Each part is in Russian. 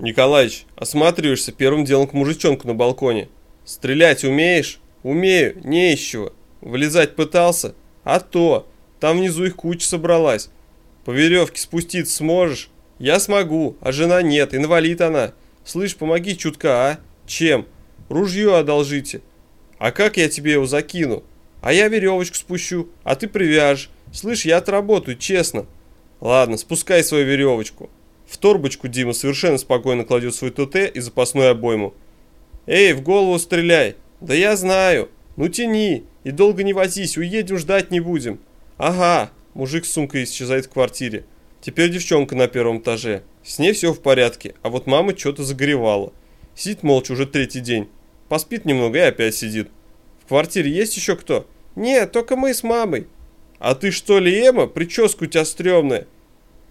Николаич, осматриваешься первым делом к мужичонку на балконе. Стрелять умеешь? Умею, не из чего. Вылезать пытался? А то, там внизу их куча собралась. По веревке спуститься сможешь? Я смогу, а жена нет, инвалид она. Слышь, помоги чутка, а? Чем? Ружье одолжите. А как я тебе его закину? А я веревочку спущу, а ты привяжешь. Слышь, я отработаю, честно. Ладно, спускай свою веревочку. В торбочку Дима совершенно спокойно кладет свой ТТ и запасную обойму. «Эй, в голову стреляй!» «Да я знаю! Ну тяни! И долго не возись, уедем, ждать не будем!» «Ага!» Мужик с сумкой исчезает в квартире. Теперь девчонка на первом этаже. С ней все в порядке, а вот мама что-то загоревала. Сидит молча уже третий день. Поспит немного и опять сидит. В квартире есть еще кто? Нет, только мы с мамой. А ты что ли, Эма? Прическа у тебя стрёмная.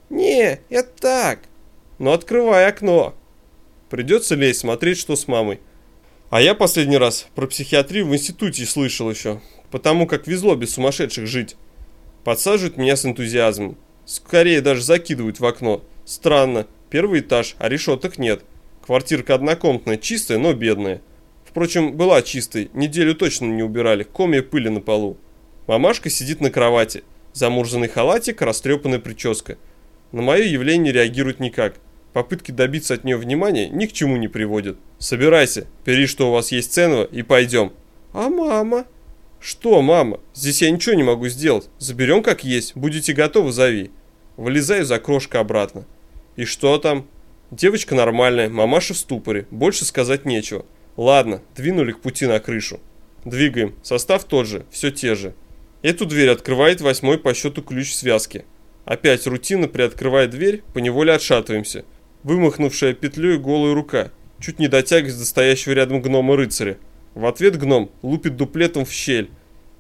Не, это так. Ну открывай окно. Придется лезть, смотреть, что с мамой. А я последний раз про психиатрию в институте слышал еще. Потому как везло без сумасшедших жить. Подсаживают меня с энтузиазмом. Скорее даже закидывают в окно. Странно. Первый этаж, а решеток нет. Квартирка однокомнатная, чистая, но бедная. Впрочем, была чистой, неделю точно не убирали, комья пыли на полу. Мамашка сидит на кровати. Замурзанный халатик, растрепанная прическа. На мое явление реагирует никак. Попытки добиться от нее внимания ни к чему не приводят. Собирайся, бери, что у вас есть ценного, и пойдем. А мама? Что, мама? Здесь я ничего не могу сделать. Заберем как есть, будете готовы, зови. Вылезаю за крошка обратно. И что там? Девочка нормальная, мамаша в ступоре, больше сказать нечего. Ладно, двинули к пути на крышу. Двигаем, состав тот же, все те же. Эту дверь открывает восьмой по счету ключ связки. Опять рутина приоткрывает дверь, поневоле отшатываемся. Вымахнувшая петлей голая рука, чуть не дотягиваясь до стоящего рядом гнома-рыцаря. В ответ гном лупит дуплетом в щель.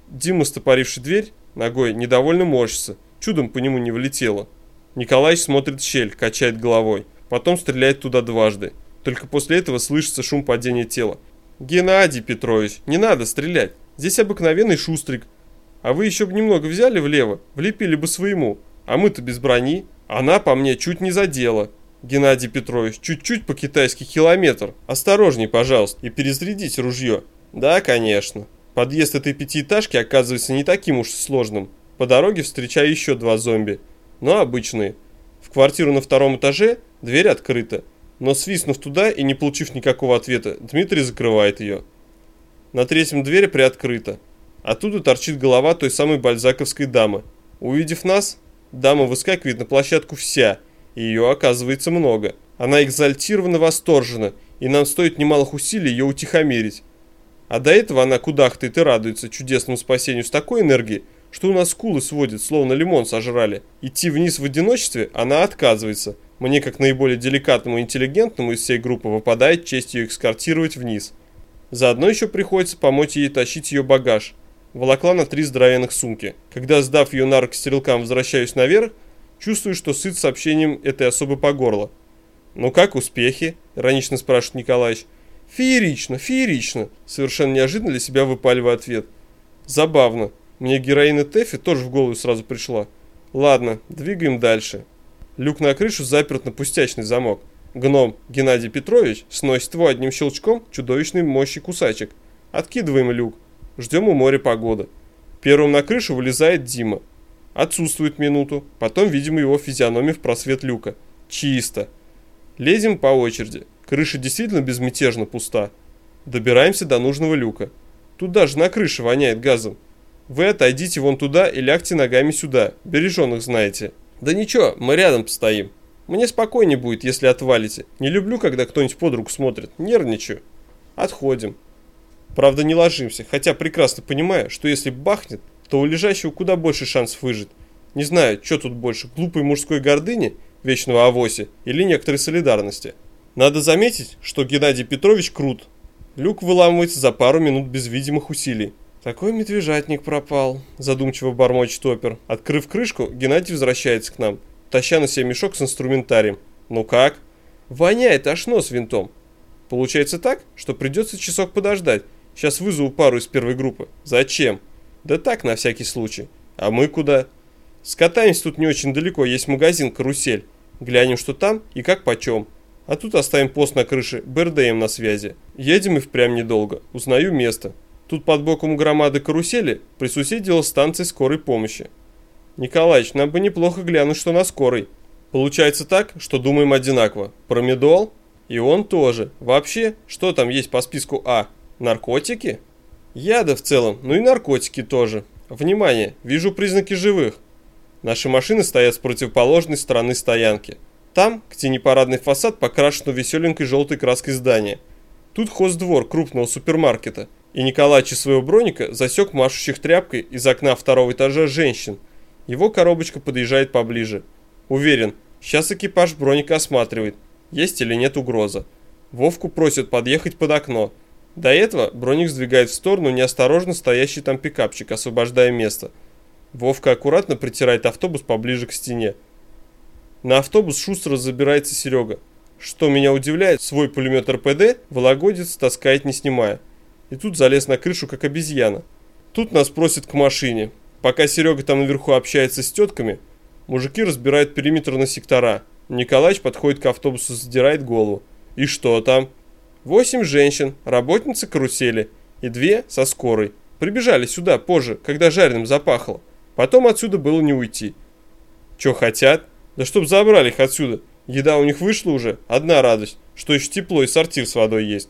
Дима, стопоривший дверь, ногой недовольно морщится, чудом по нему не влетело. Николай смотрит в щель, качает головой, потом стреляет туда дважды. Только после этого слышится шум падения тела. «Геннадий Петрович, не надо стрелять, здесь обыкновенный шустрик. А вы еще бы немного взяли влево, влепили бы своему». А мы-то без брони. Она по мне чуть не задела. Геннадий Петрович, чуть-чуть по-китайски километр. Осторожней, пожалуйста, и перезарядите ружье. Да, конечно. Подъезд этой пятиэтажки оказывается не таким уж сложным. По дороге встречаю еще два зомби. Но обычные. В квартиру на втором этаже дверь открыта. Но свистнув туда и не получив никакого ответа, Дмитрий закрывает ее. На третьем дверь приоткрыта. Оттуда торчит голова той самой бальзаковской дамы. Увидев нас, Дама выскакивает на площадку вся, и ее оказывается много. Она экзальтирована восторжена, и нам стоит немалых усилий ее утихомирить. А до этого она кудахтает и радуется чудесному спасению с такой энергией, что у нас скулы сводит, словно лимон сожрали. Идти вниз в одиночестве она отказывается. Мне, как наиболее деликатному и интеллигентному из всей группы, выпадает честь ее экскортировать вниз. Заодно еще приходится помочь ей тащить ее багаж – волокла на три здоровенных сумки. Когда, сдав ее на руки стрелкам, возвращаюсь наверх, чувствую, что сыт сообщением этой особы по горло. «Ну как успехи?» – иронично спрашивает Николаевич. «Феерично, феерично!» – совершенно неожиданно для себя выпаливаю ответ. «Забавно. Мне героина Тэфи тоже в голову сразу пришла. Ладно, двигаем дальше». Люк на крышу заперт на пустячный замок. Гном Геннадий Петрович сносит его одним щелчком чудовищной мощи кусачек. Откидываем люк. Ждем у моря погоды. Первым на крышу вылезает Дима. Отсутствует минуту. Потом видим его физиономию в просвет люка. Чисто. Лезем по очереди. Крыша действительно безмятежно пуста. Добираемся до нужного люка. Тут даже на крыше воняет газом. Вы отойдите вон туда и лягте ногами сюда. Береженных знаете. Да ничего, мы рядом постоим. Мне спокойнее будет, если отвалите. Не люблю, когда кто-нибудь под руку смотрит. Нервничаю. Отходим. Правда, не ложимся, хотя прекрасно понимаю, что если бахнет, то у лежащего куда больше шансов выжить. Не знаю, что тут больше, глупой мужской гордыни, вечного авоси, или некоторой солидарности. Надо заметить, что Геннадий Петрович крут. Люк выламывается за пару минут без видимых усилий. «Такой медвежатник пропал», – задумчиво бормочет опер. Открыв крышку, Геннадий возвращается к нам, таща на себе мешок с инструментарием. «Ну как?» «Воняет аж нос винтом». Получается так, что придется часок подождать, Сейчас вызову пару из первой группы. Зачем? Да так, на всякий случай. А мы куда? Скатаемся тут не очень далеко, есть магазин «Карусель». Глянем, что там и как почем. А тут оставим пост на крыше, БРДМ на связи. Едем и впрямь недолго. Узнаю место. Тут под боком громады карусели присуседила станция скорой помощи. Николаич, нам бы неплохо глянуть, что на скорой. Получается так, что думаем одинаково. Про медол? И он тоже. Вообще, что там есть по списку А? Наркотики? Яды в целом, ну и наркотики тоже. Внимание, вижу признаки живых. Наши машины стоят с противоположной стороны стоянки. Там, где непарадный фасад покрашен веселенькой желтой краской здания. Тут хоздвор крупного супермаркета. И Николаич из своего броника засек машущих тряпкой из окна второго этажа женщин. Его коробочка подъезжает поближе. Уверен, сейчас экипаж броника осматривает, есть или нет угроза. Вовку просят подъехать под окно. До этого броник сдвигает в сторону неосторожно стоящий там пикапчик, освобождая место. Вовка аккуратно притирает автобус поближе к стене. На автобус шустро забирается Серега. Что меня удивляет, свой пулемет РПД Вологодец таскает не снимая. И тут залез на крышу, как обезьяна. Тут нас просят к машине. Пока Серега там наверху общается с тетками, мужики разбирают периметр на сектора. Николаевич подходит к автобусу, задирает голову. И что там? Восемь женщин, работницы карусели и две со скорой. Прибежали сюда позже, когда жареным запахло. Потом отсюда было не уйти. Че хотят? Да чтоб забрали их отсюда. Еда у них вышла уже, одна радость, что еще тепло и сортир с водой есть.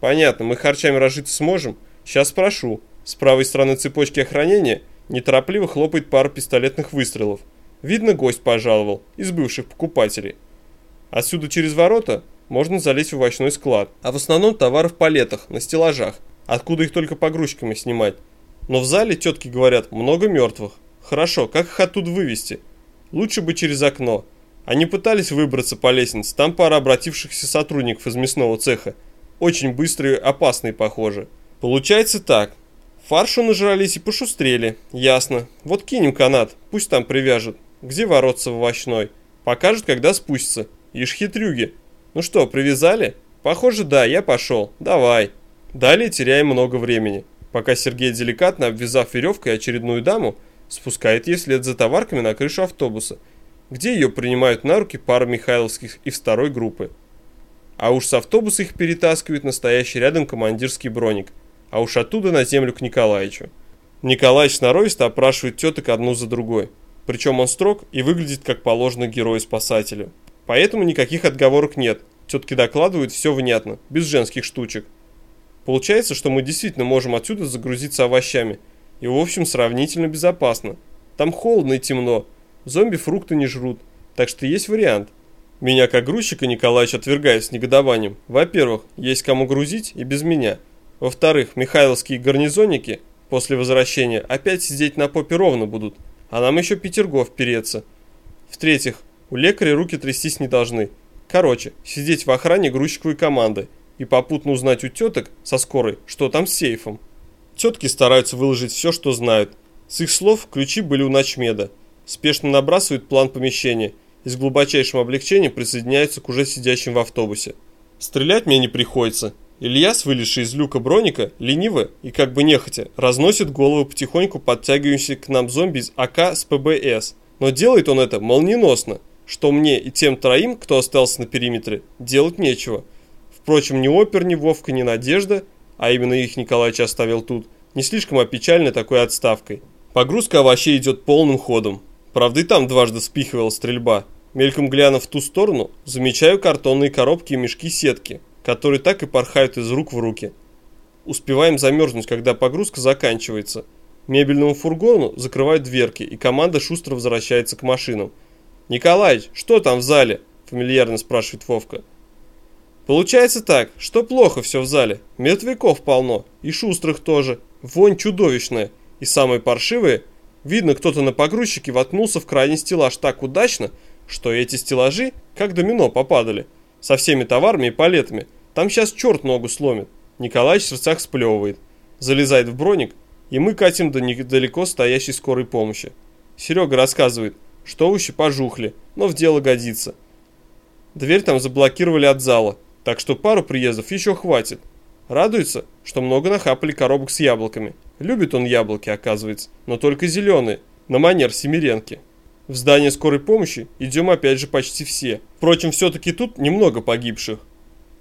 Понятно, мы харчами разжиться сможем? Сейчас спрошу. С правой стороны цепочки охранения неторопливо хлопает пара пистолетных выстрелов. Видно, гость пожаловал, из бывших покупателей. Отсюда через ворота можно залезть в овощной склад, а в основном товары в палетах, на стеллажах, откуда их только погрузчиками снимать. Но в зале тетки говорят, много мертвых. Хорошо, как их оттуда вывести? Лучше бы через окно. Они пытались выбраться по лестнице, там пара обратившихся сотрудников из мясного цеха. Очень быстрые опасные, похоже. Получается так. Фаршу нажрались и пошустрели. Ясно. Вот кинем канат, пусть там привяжут. Где воротца в овощной? Покажут, когда спустится. Ишь хитрюги. Ну что, привязали? Похоже, да, я пошел. Давай. Далее теряем много времени. Пока Сергей, деликатно обвязав веревкой очередную даму, спускает ей вслед за товарками на крышу автобуса, где ее принимают на руки пара Михайловских и второй группы. А уж с автобуса их перетаскивает настоящий рядом командирский броник, а уж оттуда на землю к Николаевичу. Николаевич сноровисто опрашивает теток одну за другой, причем он строг и выглядит как положено герою-спасателю. Поэтому никаких отговорок нет, тетки докладывают все внятно, без женских штучек. Получается, что мы действительно можем отсюда загрузиться овощами – и в общем сравнительно безопасно. Там холодно и темно, зомби фрукты не жрут, так что есть вариант. Меня как грузчика Николаевич отвергает с негодованием. Во-первых, есть кому грузить и без меня. Во-вторых, михайловские гарнизонники после возвращения опять сидеть на попе ровно будут, а нам еще Петергоф переться. В-третьих, у лекаря руки трястись не должны. Короче, сидеть в охране грузчиковой команды и попутно узнать у теток со скорой, что там с сейфом. Тетки стараются выложить все, что знают. С их слов ключи были у Ночмеда. Спешно набрасывают план помещения и с глубочайшим облегчением присоединяются к уже сидящим в автобусе. Стрелять мне не приходится. Ильяс, вылезший из люка броника, лениво и как бы нехотя, разносит голову потихоньку подтягивающий к нам зомби из АК с ПБС. Но делает он это молниеносно, что мне и тем троим, кто остался на периметре, делать нечего. Впрочем, ни Опер, ни Вовка, ни Надежда а именно их Николаевич оставил тут, не слишком опечальны такой отставкой. Погрузка овощей идет полным ходом. Правда и там дважды спихивала стрельба. Мельком глянув в ту сторону, замечаю картонные коробки и мешки сетки, которые так и порхают из рук в руки. Успеваем замерзнуть, когда погрузка заканчивается. Мебельному фургону закрывают дверки, и команда шустро возвращается к машинам. «Николаич, что там в зале?» – фамильярно спрашивает Вовка. Получается так, что плохо все в зале. Мертвяков полно, и шустрых тоже. Вонь чудовищная. И самые паршивые, видно, кто-то на погрузчике воткнулся в крайний стеллаж так удачно, что эти стеллажи, как домино, попадали. Со всеми товарами и палетами. Там сейчас черт ногу сломит. Николай в сердцах сплевывает. Залезает в броник, и мы катим до недалеко стоящей скорой помощи. Серега рассказывает, что ущи пожухли, но в дело годится. Дверь там заблокировали от зала, так что пару приездов еще хватит. Радуется, что много нахапали коробок с яблоками. Любит он яблоки, оказывается, но только зеленые, на манер семеренки. В здание скорой помощи идем опять же почти все. Впрочем, все-таки тут немного погибших.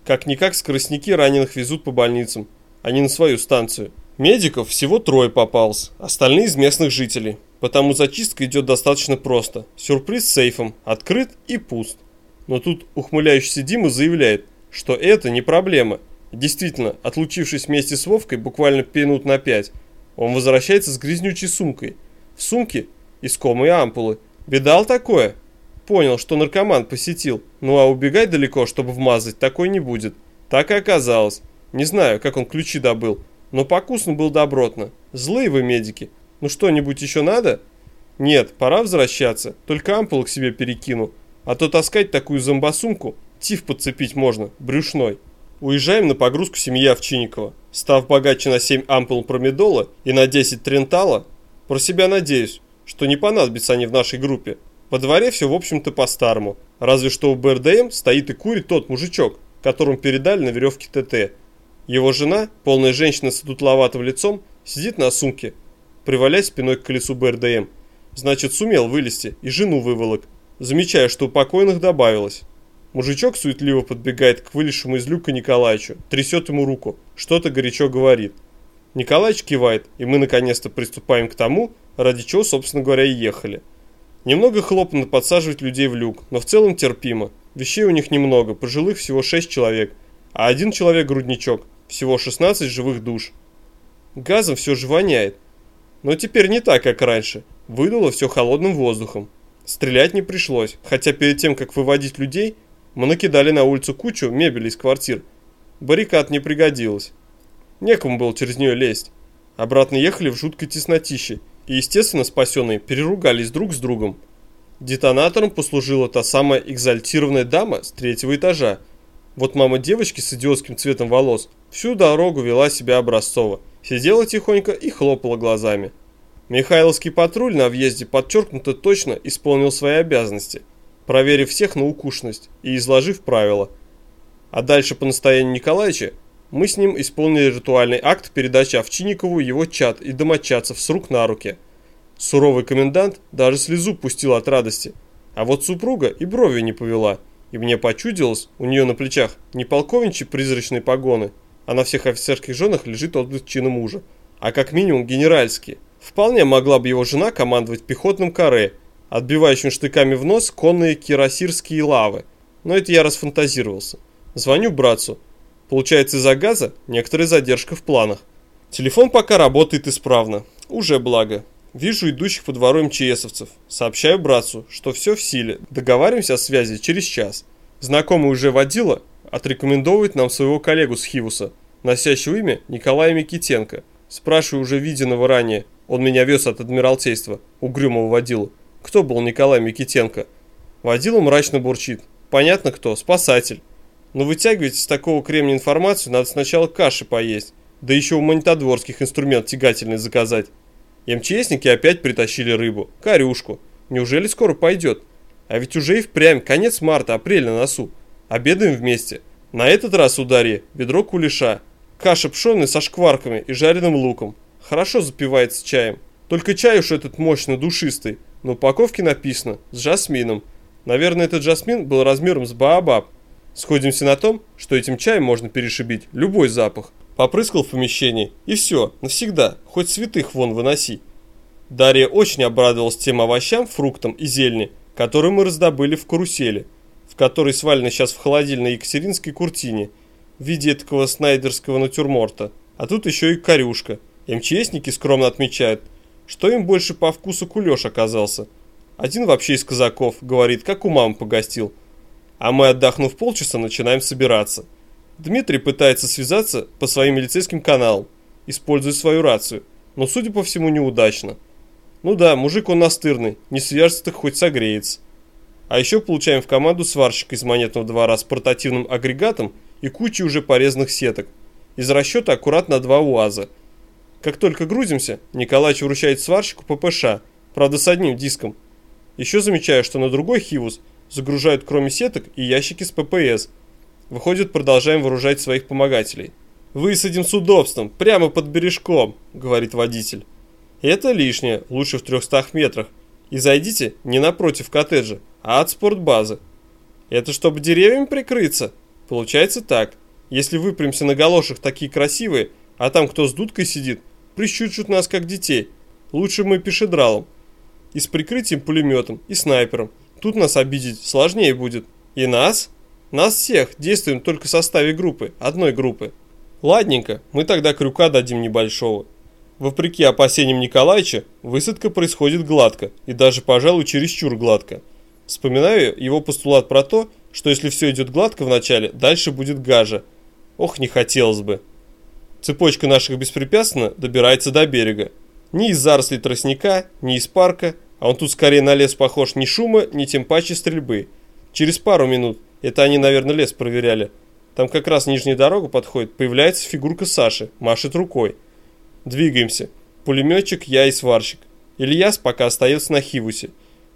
Как-никак скоростники раненых везут по больницам, а не на свою станцию. Медиков всего трое попалось, остальные из местных жителей. Потому зачистка идет достаточно просто. Сюрприз с сейфом, открыт и пуст. Но тут ухмыляющийся Дима заявляет, что это не проблема. Действительно, отлучившись вместе с Вовкой буквально минут на пять, он возвращается с грязнючей сумкой. В сумке искомые ампулы. Видал такое? Понял, что наркоман посетил. Ну а убегать далеко, чтобы вмазать, такой не будет. Так и оказалось. Не знаю, как он ключи добыл, но покусан был добротно. Злые вы медики. Ну что-нибудь еще надо? Нет, пора возвращаться. Только ампулы к себе перекину. А то таскать такую зомбосумку, тиф подцепить можно, брюшной. Уезжаем на погрузку семьи Овчинникова. Став богаче на 7 ампул промедола и на 10 трентала, про себя надеюсь, что не понадобятся они в нашей группе. По дворе все в общем-то по-старому, разве что у БРДМ стоит и курит тот мужичок, которому передали на веревке ТТ. Его жена, полная женщина с дутловатым лицом, сидит на сумке, привалясь спиной к колесу БРДМ. Значит, сумел вылезти и жену выволок, замечая, что у покойных добавилось. Мужичок суетливо подбегает к вылезшему из люка Николаевичу, трясет ему руку, что-то горячо говорит. Николаевич кивает, и мы наконец-то приступаем к тому, ради чего, собственно говоря, и ехали. Немного хлопотно подсаживать людей в люк, но в целом терпимо. Вещей у них немного, пожилых всего 6 человек, а один человек-грудничок, всего 16 живых душ. Газом все же воняет. Но теперь не так, как раньше. Выдуло все холодным воздухом. Стрелять не пришлось, хотя перед тем, как выводить людей, мы накидали на улицу кучу мебели из квартир. Баррикад не пригодилось. Некому было через нее лезть. Обратно ехали в жуткой теснотище, и, естественно, спасенные переругались друг с другом. Детонатором послужила та самая экзальтированная дама с третьего этажа. Вот мама девочки с идиотским цветом волос всю дорогу вела себя образцово, сидела тихонько и хлопала глазами. Михайловский патруль на въезде подчеркнуто точно исполнил свои обязанности, проверив всех на укушность и изложив правила. А дальше по настоянию Николаевича мы с ним исполнили ритуальный акт передачи Овчинникову его чат и домочадцев с рук на руки. Суровый комендант даже слезу пустил от радости, а вот супруга и брови не повела, и мне почудилось, у нее на плечах не полковничьи призрачные погоны, а на всех офицерских женах лежит отблеск чина мужа, а как минимум генеральские. Вполне могла бы его жена командовать пехотным каре, отбивающим штыками в нос конные кирасирские лавы. Но это я расфантазировался. Звоню братцу. Получается из-за газа некоторая задержка в планах. Телефон пока работает исправно. Уже благо. Вижу идущих по двору МЧСовцев. Сообщаю братцу, что все в силе. Договариваемся о связи через час. Знакомый уже водила отрекомендовывает нам своего коллегу с Хивуса, носящего имя Николая Микитенко. Спрашиваю уже виденного ранее, он меня вез от Адмиралтейства, угрюмого водилу. Кто был Николай Микитенко? Водила мрачно бурчит. Понятно кто, спасатель. Но вытягивать из такого кремня информацию надо сначала каши поесть, да еще у монетодворских инструмент тягательный заказать. МЧСники опять притащили рыбу, корюшку. Неужели скоро пойдет? А ведь уже и впрямь конец марта, апрель на носу. Обедаем вместе. На этот раз удари ведро кулеша. Каша пшеная со шкварками и жареным луком. Хорошо запивается чаем. Только чай уж этот мощно душистый. На упаковке написано «с жасмином». Наверное, этот жасмин был размером с баобаб. Сходимся на том, что этим чаем можно перешибить любой запах. Попрыскал в помещении, и все, навсегда, хоть святых вон выноси. Дарья очень обрадовалась тем овощам, фруктам и зелени, которые мы раздобыли в карусели – в которой свалена сейчас в холодильной екатеринской куртине в виде такого снайдерского натюрморта. А тут еще и корюшка. МЧСники скромно отмечают, что им больше по вкусу кулеш оказался. Один вообще из казаков, говорит, как у мамы погостил. А мы, отдохнув полчаса, начинаем собираться. Дмитрий пытается связаться по своим милицейским каналам, используя свою рацию, но, судя по всему, неудачно. Ну да, мужик он настырный, не свяжется, так хоть согреется. А еще получаем в команду сварщика из монетного двора с портативным агрегатом и кучей уже порезанных сеток. Из расчета аккуратно два УАЗа. Как только грузимся, Николаевич вручает сварщику ППШ, правда с одним диском. Еще замечаю, что на другой хивус загружают кроме сеток и ящики с ППС. Выходит, продолжаем вооружать своих помогателей. «Высадим с удобством, прямо под бережком», — говорит водитель. «Это лишнее, лучше в 300 метрах, и зайдите не напротив коттеджа, а от спортбазы. Это чтобы деревьями прикрыться? Получается так. Если выпрямся на галошах такие красивые, а там кто с дудкой сидит, прищучат нас как детей. Лучше мы пешедралом. И с прикрытием пулеметом, и снайпером. Тут нас обидеть сложнее будет. И нас? Нас всех, действуем только в составе группы, одной группы. Ладненько, мы тогда крюка дадим небольшого. Вопреки опасениям Николаевича, высадка происходит гладко, и даже, пожалуй, чересчур гладко. Вспоминаю его постулат про то, что если все идет гладко вначале, дальше будет гажа. Ох, не хотелось бы. Цепочка наших беспрепятственно добирается до берега. Ни из зарослей тростника, ни из парка, а он тут скорее на лес похож ни шума, ни тем паче стрельбы. Через пару минут, это они, наверное, лес проверяли, там как раз нижняя дорога подходит, появляется фигурка Саши, машет рукой. Двигаемся. Пулеметчик, я и сварщик. Ильяс пока остается на Хивусе.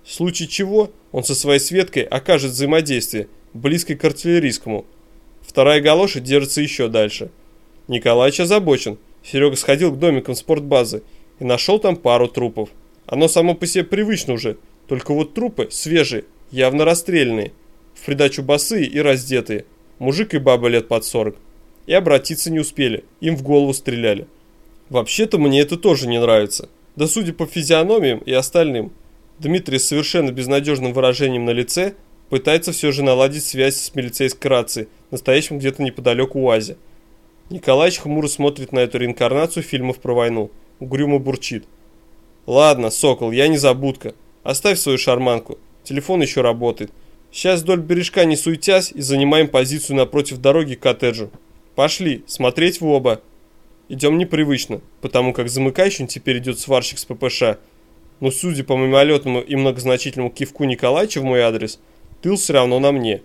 В случае чего он со своей Светкой окажет взаимодействие, близкое к артиллерийскому. Вторая галоша держится еще дальше. Николаевич озабочен. Серега сходил к домикам спортбазы и нашел там пару трупов. Оно само по себе привычно уже, только вот трупы свежие, явно расстрелянные, в придачу босые и раздетые, мужик и баба лет под 40. И обратиться не успели, им в голову стреляли. Вообще-то мне это тоже не нравится. Да судя по физиономиям и остальным, Дмитрий с совершенно безнадежным выражением на лице пытается все же наладить связь с милицейской рацией, настоящим где-то неподалеку УАЗе. Николаевич хмуро смотрит на эту реинкарнацию фильмов про войну. Угрюмо бурчит. «Ладно, Сокол, я не забудка. Оставь свою шарманку. Телефон еще работает. Сейчас вдоль бережка не суетясь и занимаем позицию напротив дороги к коттеджу. Пошли, смотреть в оба. Идем непривычно, потому как замыкающим теперь идет сварщик с ППШ. Но судя по мимолетному и многозначительному кивку Николаевича в мой адрес, тыл все равно на мне.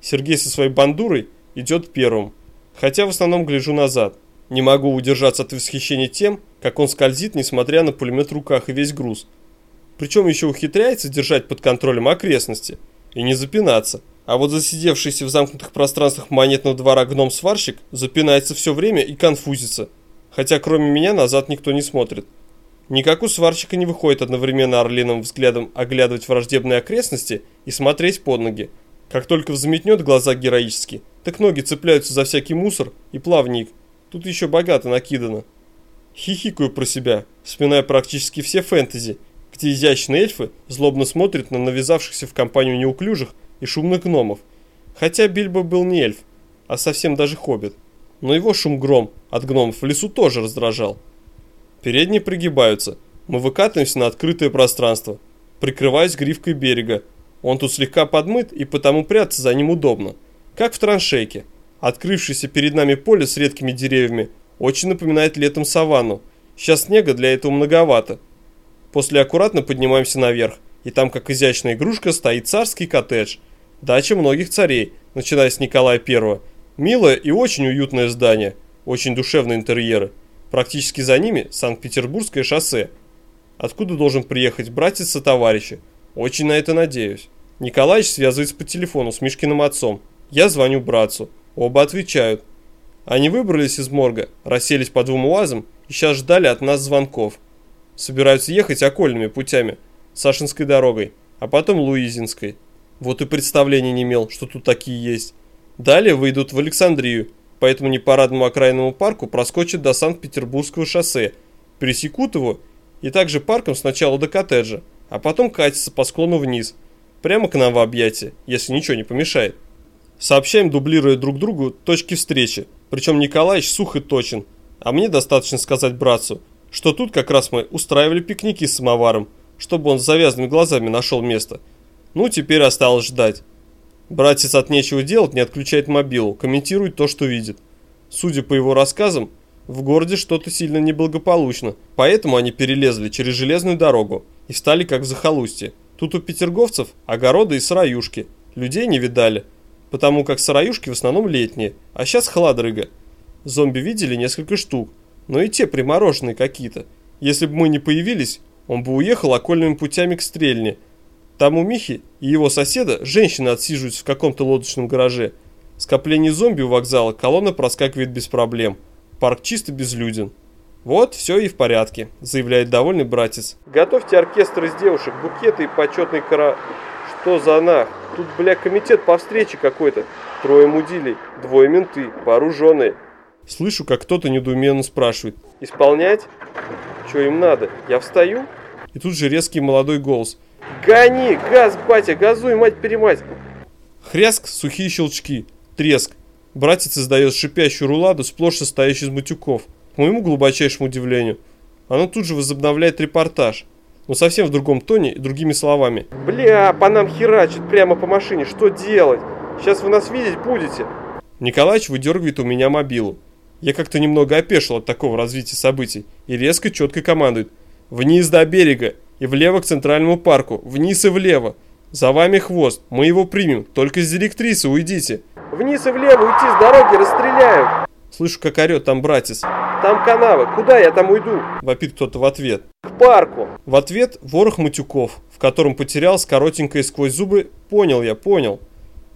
Сергей со своей бандурой идет первым, хотя в основном гляжу назад. Не могу удержаться от восхищения тем, как он скользит, несмотря на пулемет в руках и весь груз. Причем еще ухитряется держать под контролем окрестности – и не запинаться. А вот засидевшийся в замкнутых пространствах монетного двора гном-сварщик запинается все время и конфузится. Хотя кроме меня назад никто не смотрит. Никак у сварщика не выходит одновременно орлиным взглядом оглядывать враждебные окрестности и смотреть под ноги. Как только взметнет глаза героически, так ноги цепляются за всякий мусор и плавник. Тут еще богато накидано. Хихикаю про себя, вспоминая практически все фэнтези, где изящные эльфы злобно смотрят на навязавшихся в компанию неуклюжих и шумных гномов. Хотя Бильбо был не эльф, а совсем даже хоббит. Но его шум-гром от гномов в лесу тоже раздражал. Передние пригибаются. Мы выкатываемся на открытое пространство, прикрываясь грифкой берега. Он тут слегка подмыт, и потому прятаться за ним удобно. Как в траншейке. Открывшееся перед нами поле с редкими деревьями очень напоминает летом саванну. Сейчас снега для этого многовато, После аккуратно поднимаемся наверх, и там, как изящная игрушка, стоит царский коттедж. Дача многих царей, начиная с Николая I. Милое и очень уютное здание, очень душевные интерьеры. Практически за ними Санкт-Петербургское шоссе. Откуда должен приехать братец со товарища? Очень на это надеюсь. Николаевич связывается по телефону с Мишкиным отцом. Я звоню братцу. Оба отвечают. Они выбрались из морга, расселись по двум уазам и сейчас ждали от нас звонков. Собираются ехать окольными путями, Сашинской дорогой, а потом Луизинской. Вот и представления не имел, что тут такие есть. Далее выйдут в Александрию, по этому непарадному окраинному парку проскочат до Санкт-Петербургского шоссе, пересекут его и также парком сначала до коттеджа, а потом катятся по склону вниз, прямо к нам в объятия, если ничего не помешает. Сообщаем, дублируя друг другу точки встречи, причем Николаевич сух и точен, а мне достаточно сказать братцу – что тут как раз мы устраивали пикники с самоваром, чтобы он с завязанными глазами нашел место. Ну, теперь осталось ждать. Братец от нечего делать не отключает мобилу, комментирует то, что видит. Судя по его рассказам, в городе что-то сильно неблагополучно, поэтому они перелезли через железную дорогу и встали как в захолустье. Тут у петерговцев огороды и сыроюшки, людей не видали, потому как сыроюшки в основном летние, а сейчас холодрыга. Зомби видели несколько штук, но и те примороженные какие-то. Если бы мы не появились, он бы уехал окольными путями к Стрельне. Там у Михи и его соседа женщины отсиживаются в каком-то лодочном гараже. Скопление зомби у вокзала колонна проскакивает без проблем. Парк чисто безлюден. Вот, все и в порядке, заявляет довольный братец. Готовьте оркестр из девушек, букеты и почетный кара... Что за нах? Тут, бля, комитет по встрече какой-то. Трое мудилей, двое менты, вооруженные. Слышу, как кто-то недоуменно спрашивает. Исполнять? Что им надо? Я встаю? И тут же резкий молодой голос. Гони, газ, батя, газуй, мать-перемать. Хряск, сухие щелчки, треск. Братец издает шипящую руладу, сплошь состоящую из матюков. К моему глубочайшему удивлению, оно тут же возобновляет репортаж, но совсем в другом тоне и другими словами. «Бля, по нам херачит прямо по машине, что делать? Сейчас вы нас видеть будете?» Николаевич выдергивает у меня мобилу. Я как-то немного опешил от такого развития событий и резко четко командует. «Вниз до берега и влево к центральному парку, вниз и влево. За вами хвост, мы его примем, только с директрисы уйдите». «Вниз и влево уйти с дороги, расстреляют!» Слышу, как орет там братец. Там канавы, куда я там уйду? Вопит кто-то в ответ. К парку. В ответ ворох матюков, в котором потерялся коротенькое сквозь зубы «Понял я, понял».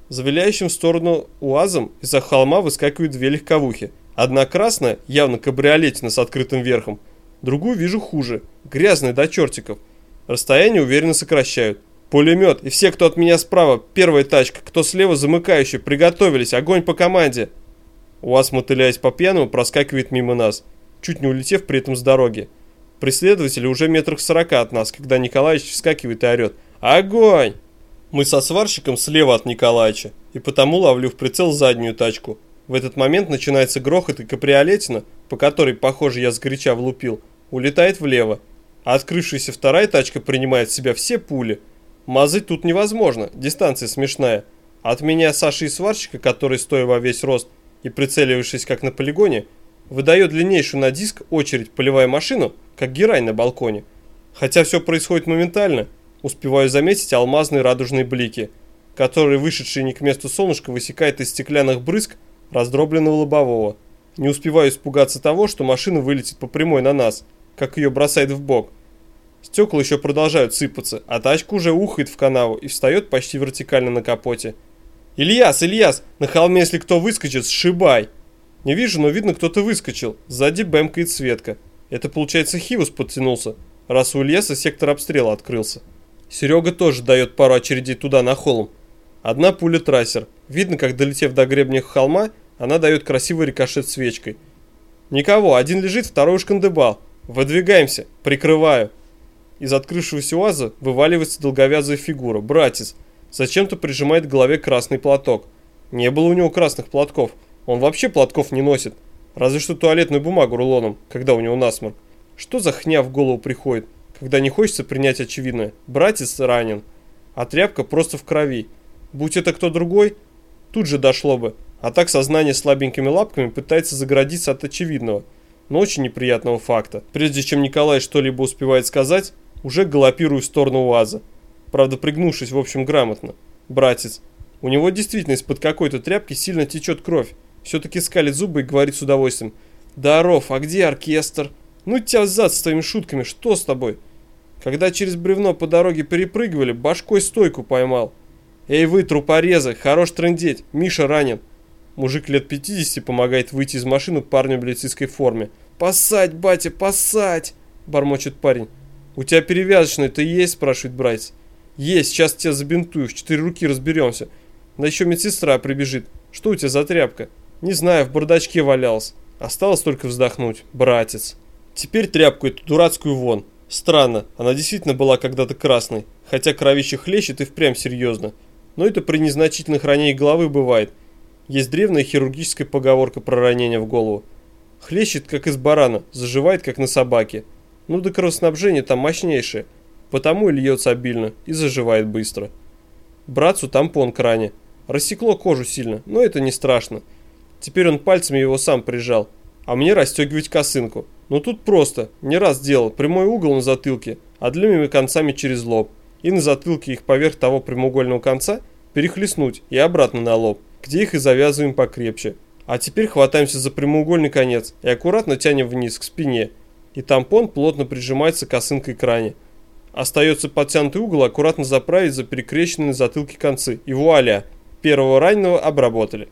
За виляющим в сторону УАЗом из-за холма выскакивают две легковухи. Одна красная, явно кабриолетина с открытым верхом. Другую вижу хуже, грязная до чертиков. Расстояние уверенно сокращают. Пулемет и все, кто от меня справа, первая тачка, кто слева замыкающий, приготовились, огонь по команде. УАЗ, мотыляясь по пьяному, проскакивает мимо нас, чуть не улетев при этом с дороги. Преследователи уже метрах сорока от нас, когда Николаевич вскакивает и орет «Огонь!». Мы со сварщиком слева от Николаевича, и потому ловлю в прицел заднюю тачку. В этот момент начинается грохот, и каприолетина, по которой, похоже, я сгоряча влупил, улетает влево, а открывшаяся вторая тачка принимает в себя все пули. Мазать тут невозможно, дистанция смешная. От меня Саши и сварщика, который, стоя во весь рост, и, прицелившись как на полигоне, выдает длиннейшую на диск очередь полевая машину, как герань на балконе. Хотя все происходит моментально, успеваю заметить алмазные радужные блики, которые, вышедшие не к месту солнышка, высекает из стеклянных брызг раздробленного лобового. Не успеваю испугаться того, что машина вылетит по прямой на нас, как ее бросает в бок. Стекла еще продолжают сыпаться, а тачка уже ухает в канаву и встает почти вертикально на капоте. «Ильяс, Ильяс, на холме, если кто выскочит, сшибай!» Не вижу, но видно, кто-то выскочил. Сзади бэмкает Светка. Это, получается, Хивус подтянулся, раз у Ильяса сектор обстрела открылся. Серега тоже дает пару очередей туда, на холм. Одна пуля трассер. Видно, как, долетев до гребня холма, она дает красивый рикошет свечкой. Никого, один лежит, второй шкандыбал. Выдвигаемся, прикрываю. Из открывшегося УАЗа вываливается долговязая фигура, братец, Зачем-то прижимает к голове красный платок. Не было у него красных платков. Он вообще платков не носит. Разве что туалетную бумагу рулоном, когда у него насморк. Что за хня в голову приходит, когда не хочется принять очевидное? Братец ранен, а тряпка просто в крови. Будь это кто другой, тут же дошло бы. А так сознание слабенькими лапками пытается загородиться от очевидного, но очень неприятного факта. Прежде чем Николай что-либо успевает сказать, уже галопирую в сторону УАЗа правда пригнувшись в общем грамотно. Братец. У него действительно из-под какой-то тряпки сильно течет кровь. Все-таки скалит зубы и говорит с удовольствием. «Даров, а где оркестр? Ну тебя зад с твоими шутками, что с тобой?» Когда через бревно по дороге перепрыгивали, башкой стойку поймал. «Эй вы, трупорезы, хорош трындеть, Миша ранен». Мужик лет 50 помогает выйти из машины парню в милицейской форме. «Поссать, батя, поссать!» – бормочет парень. «У тебя перевязочный-то есть?» – спрашивает братец. Есть, сейчас тебя забинтую, в четыре руки разберемся. Да еще медсестра прибежит. Что у тебя за тряпка? Не знаю, в бардачке валялся. Осталось только вздохнуть. Братец. Теперь тряпку эту дурацкую вон. Странно, она действительно была когда-то красной. Хотя кровище хлещет и впрямь серьезно. Но это при незначительных ранениях головы бывает. Есть древняя хирургическая поговорка про ранение в голову. Хлещет, как из барана, заживает, как на собаке. Ну да кровоснабжение там мощнейшее. Потому и льется обильно, и заживает быстро. Братцу тампон к ране. Рассекло кожу сильно, но это не страшно. Теперь он пальцами его сам прижал, а мне расстегивать косынку. Но тут просто, не раз делал, прямой угол на затылке, а длинными концами через лоб. И на затылке их поверх того прямоугольного конца перехлестнуть и обратно на лоб, где их и завязываем покрепче. А теперь хватаемся за прямоугольный конец и аккуратно тянем вниз к спине. И тампон плотно прижимается косынкой к ране. Остается подтянутый угол аккуратно заправить за перекрещенные на затылке концы. И вуаля! Первого раненого обработали.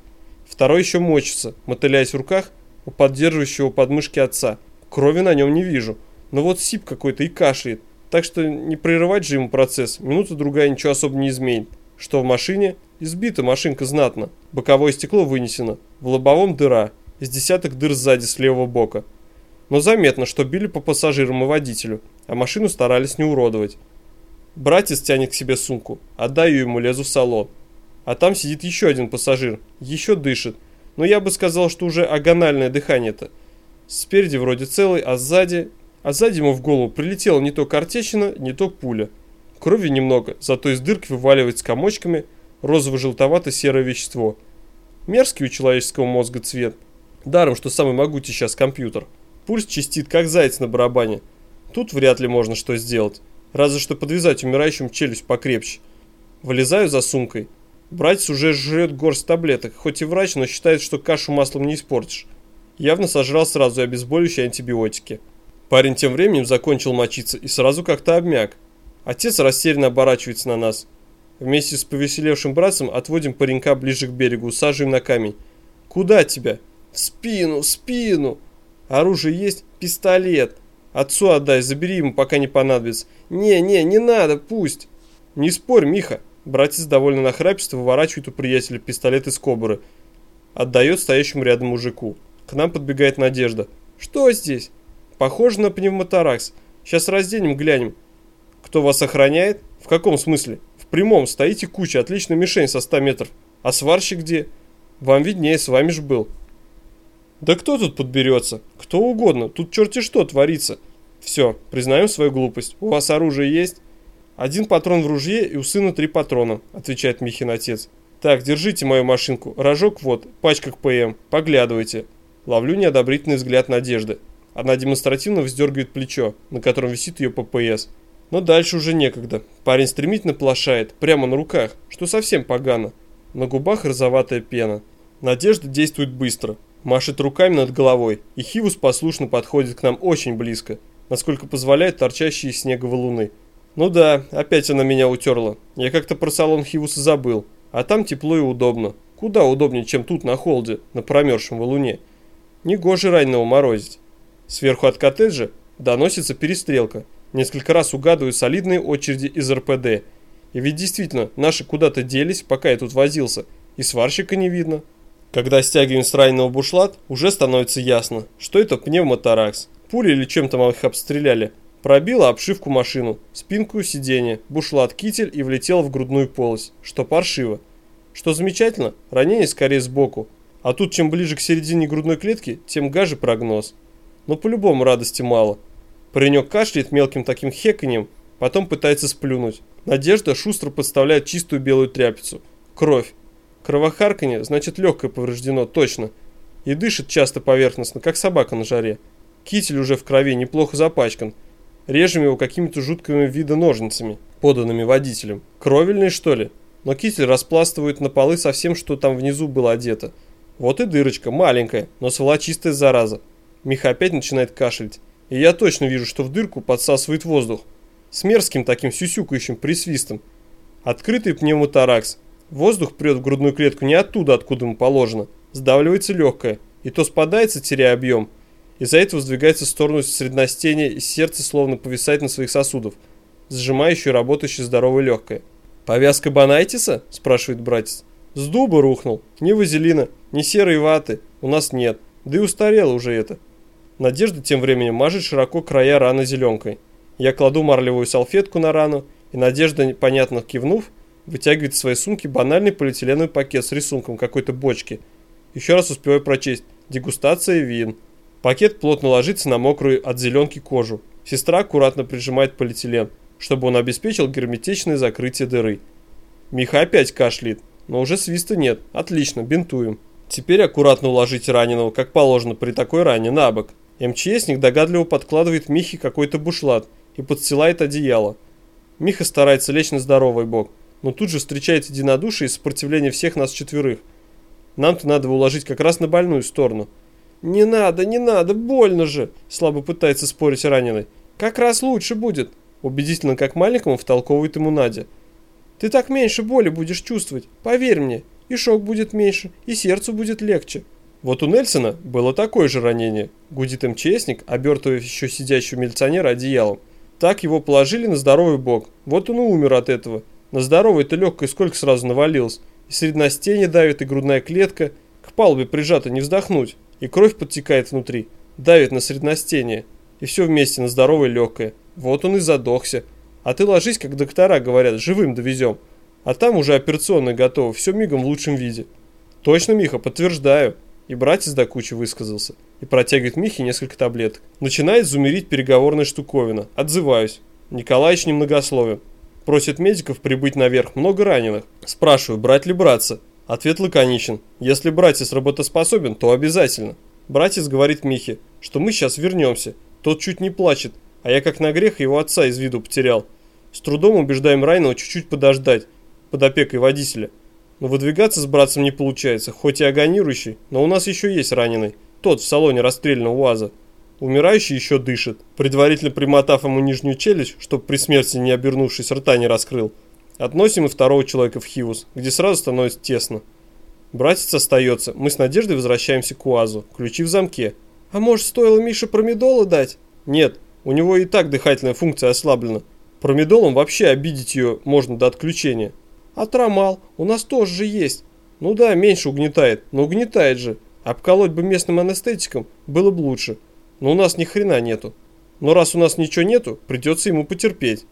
Второй еще мочится, мотыляясь в руках у поддерживающего подмышки отца. Крови на нем не вижу. Но вот сип какой-то и кашляет. Так что не прерывать же ему процесс. Минута-другая ничего особо не изменит. Что в машине? Избита машинка знатно. Боковое стекло вынесено. В лобовом дыра. Из десяток дыр сзади с левого бока. Но заметно, что били по пассажирам и водителю, а машину старались не уродовать. Братец тянет к себе сумку. Отдаю ему, лезу в салон. А там сидит еще один пассажир. Еще дышит. Но я бы сказал, что уже агональное дыхание-то. Спереди вроде целый, а сзади... А сзади ему в голову прилетела не то картечина, не то пуля. Крови немного, зато из дырки вываливается комочками розово-желтовато-серое вещество. Мерзкий у человеческого мозга цвет. Даром, что самый могучий сейчас компьютер. Пульс чистит, как заяц на барабане. Тут вряд ли можно что сделать. Разве что подвязать умирающему челюсть покрепче. Вылезаю за сумкой. Братец уже жрет горсть таблеток, хоть и врач, но считает, что кашу маслом не испортишь. Явно сожрал сразу и обезболивающие антибиотики. Парень тем временем закончил мочиться и сразу как-то обмяк. Отец растерянно оборачивается на нас. Вместе с повеселевшим братцем отводим паренька ближе к берегу, усаживаем на камень. «Куда тебя?» «В спину, в спину!» «Оружие есть?» «Пистолет!» «Отцу отдай, забери ему, пока не понадобится». «Не, не, не надо, пусть!» «Не спорь, Миха!» Братец довольно нахраписто выворачивает у приятеля пистолет из кобуры. Отдает стоящему рядом мужику. К нам подбегает Надежда. «Что здесь?» «Похоже на пневмоторакс. Сейчас разденем, глянем». «Кто вас охраняет?» «В каком смысле?» «В прямом. Стоите куча. Отличная мишень со 100 метров. А сварщик где?» «Вам виднее, с вами ж был». «Да кто тут подберется? Кто угодно. Тут черти что творится». «Все, признаем свою глупость. У вас оружие есть?» «Один патрон в ружье и у сына три патрона», – отвечает Михин отец. «Так, держите мою машинку. Рожок вот, пачка к ПМ. Поглядывайте». Ловлю неодобрительный взгляд Надежды. Она демонстративно вздергивает плечо, на котором висит ее ППС. Но дальше уже некогда. Парень стремительно плашает, прямо на руках, что совсем погано. На губах розоватая пена. Надежда действует быстро. Машет руками над головой, и Хивус послушно подходит к нам очень близко, насколько позволяет торчащие из снега валуны. Ну да, опять она меня утерла. Я как-то про салон Хивуса забыл. А там тепло и удобно. Куда удобнее, чем тут на холде, на промерзшем валуне. Негоже раненого морозить. Сверху от коттеджа доносится перестрелка. Несколько раз угадываю солидные очереди из РПД. И ведь действительно, наши куда-то делись, пока я тут возился. И сварщика не видно. Когда стягиваем с раненого бушлат, уже становится ясно, что это пневмоторакс. Пули или чем там их обстреляли, Пробила обшивку машину, спинку сиденья, бушлат, китель и влетела в грудную полость, что паршиво. Что замечательно, ранение скорее сбоку, а тут чем ближе к середине грудной клетки, тем гаже прогноз. Но по-любому радости мало. Паренек кашляет мелким таким хеканьем, потом пытается сплюнуть. Надежда шустро подставляет чистую белую тряпицу. Кровь. Кровохарканье, значит легкое повреждено, точно. И дышит часто поверхностно, как собака на жаре. Китель уже в крови, неплохо запачкан. Режем его какими-то жуткими вида ножницами, поданными водителем. Кровельные, что ли? Но китель распластывают на полы со всем, что там внизу было одето. Вот и дырочка, маленькая, но сволочистая зараза. Миха опять начинает кашлять. И я точно вижу, что в дырку подсасывает воздух. С мерзким таким сюсюкающим присвистом. Открытый пневмоторакс. Воздух прет в грудную клетку не оттуда, откуда ему положено. Сдавливается легкое. И то спадается, теряя объем, из-за этого сдвигается в сторону средностения и сердце словно повисает на своих сосудов, сжимающее работающее здоровое легкое. «Повязка Банайтиса?» – спрашивает братец. «С дуба рухнул. Ни вазелина, ни серой ваты у нас нет. Да и устарело уже это». Надежда тем временем мажет широко края раны зеленкой. Я кладу марлевую салфетку на рану, и Надежда, понятно кивнув, вытягивает из своей сумки банальный полиэтиленовый пакет с рисунком какой-то бочки. Еще раз успеваю прочесть «Дегустация вин». Пакет плотно ложится на мокрую от зеленки кожу. Сестра аккуратно прижимает полиэтилен, чтобы он обеспечил герметичное закрытие дыры. Миха опять кашляет, но уже свиста нет. Отлично, бинтуем. Теперь аккуратно уложите раненого, как положено при такой ране, на бок. МЧСник догадливо подкладывает Михе какой-то бушлат и подстилает одеяло. Миха старается лечь на здоровый бок, но тут же встречает единодушие и сопротивление всех нас четверых. Нам-то надо уложить как раз на больную сторону – «Не надо, не надо, больно же!» Слабо пытается спорить раненый. «Как раз лучше будет!» Убедительно, как маленькому, втолковывает ему Надя. «Ты так меньше боли будешь чувствовать, поверь мне. И шок будет меньше, и сердцу будет легче». Вот у Нельсона было такое же ранение. Гудит МЧСник, обертывая еще сидящего милиционера одеялом. Так его положили на здоровый бок. Вот он и умер от этого. На здоровый-то легкое сколько сразу навалилось. И средностение давит, и грудная клетка. К палубе прижато не вздохнуть. И кровь подтекает внутри. Давит на средностение. И все вместе на здоровое легкое. Вот он и задохся. А ты ложись, как доктора говорят, живым довезем. А там уже операционная готова, все мигом в лучшем виде. Точно, Миха, подтверждаю. И братец до кучи высказался. И протягивает Михе несколько таблеток. Начинает зумерить переговорная штуковина. Отзываюсь. Николаевич немногословен. Просит медиков прибыть наверх. Много раненых. Спрашиваю, брать ли браться. Ответ лаконичен. Если братец работоспособен, то обязательно. Братец говорит Михе, что мы сейчас вернемся. Тот чуть не плачет, а я как на грех его отца из виду потерял. С трудом убеждаем раненого чуть-чуть подождать, под опекой водителя. Но выдвигаться с братцем не получается, хоть и агонирующий, но у нас еще есть раненый. Тот в салоне расстрельного УАЗа. Умирающий еще дышит, предварительно примотав ему нижнюю челюсть, чтобы при смерти не обернувшись рта не раскрыл. Относим и второго человека в Хивус, где сразу становится тесно. Братец остается, мы с Надеждой возвращаемся к УАЗу, ключи в замке. А может стоило Мише промедола дать? Нет, у него и так дыхательная функция ослаблена. Промедолом вообще обидеть ее можно до отключения. А у нас тоже же есть. Ну да, меньше угнетает, но угнетает же. Обколоть бы местным анестетиком было бы лучше. Но у нас ни хрена нету. Но раз у нас ничего нету, придется ему потерпеть.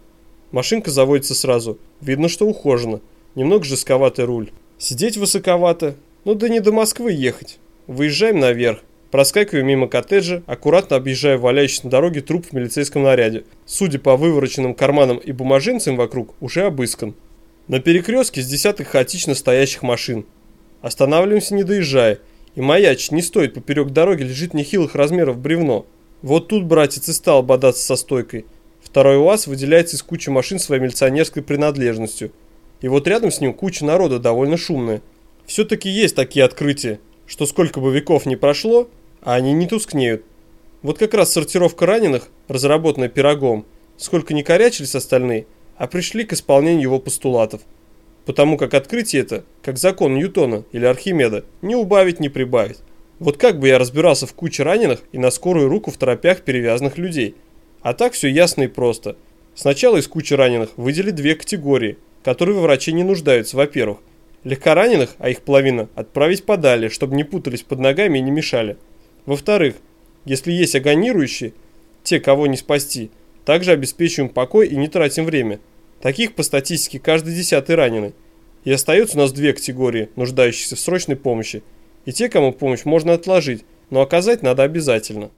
Машинка заводится сразу. Видно, что ухожена. Немного жестковатый руль. Сидеть высоковато. Ну да не до Москвы ехать. Выезжаем наверх. Проскакиваю мимо коттеджа, аккуратно объезжая валяющийся на дороге труп в милицейском наряде. Судя по вывороченным карманам и бумажинцам вокруг, уже обыскан. На перекрестке с десяток хаотично стоящих машин. Останавливаемся не доезжая, и маяч не стоит поперек дороги лежит нехилых размеров бревно. Вот тут братец и стал бодаться со стойкой. Второй УАЗ выделяется из кучи машин своей милиционерской принадлежностью. И вот рядом с ним куча народа довольно шумная. Все-таки есть такие открытия, что сколько бы веков не прошло, а они не тускнеют. Вот как раз сортировка раненых, разработанная пирогом, сколько не корячились остальные – а пришли к исполнению его постулатов. Потому как открытие это, как закон Ньютона или Архимеда, не убавить, не прибавить. Вот как бы я разбирался в куче раненых и на скорую руку в торопях перевязанных людей. А так все ясно и просто. Сначала из кучи раненых выделили две категории, которые во враче не нуждаются, во-первых. Легкораненых, а их половина, отправить подали, чтобы не путались под ногами и не мешали. Во-вторых, если есть агонирующие, те, кого не спасти – также обеспечиваем покой и не тратим время. Таких по статистике каждый десятый раненый. И остается у нас две категории, нуждающиеся в срочной помощи. И те, кому помощь можно отложить, но оказать надо обязательно.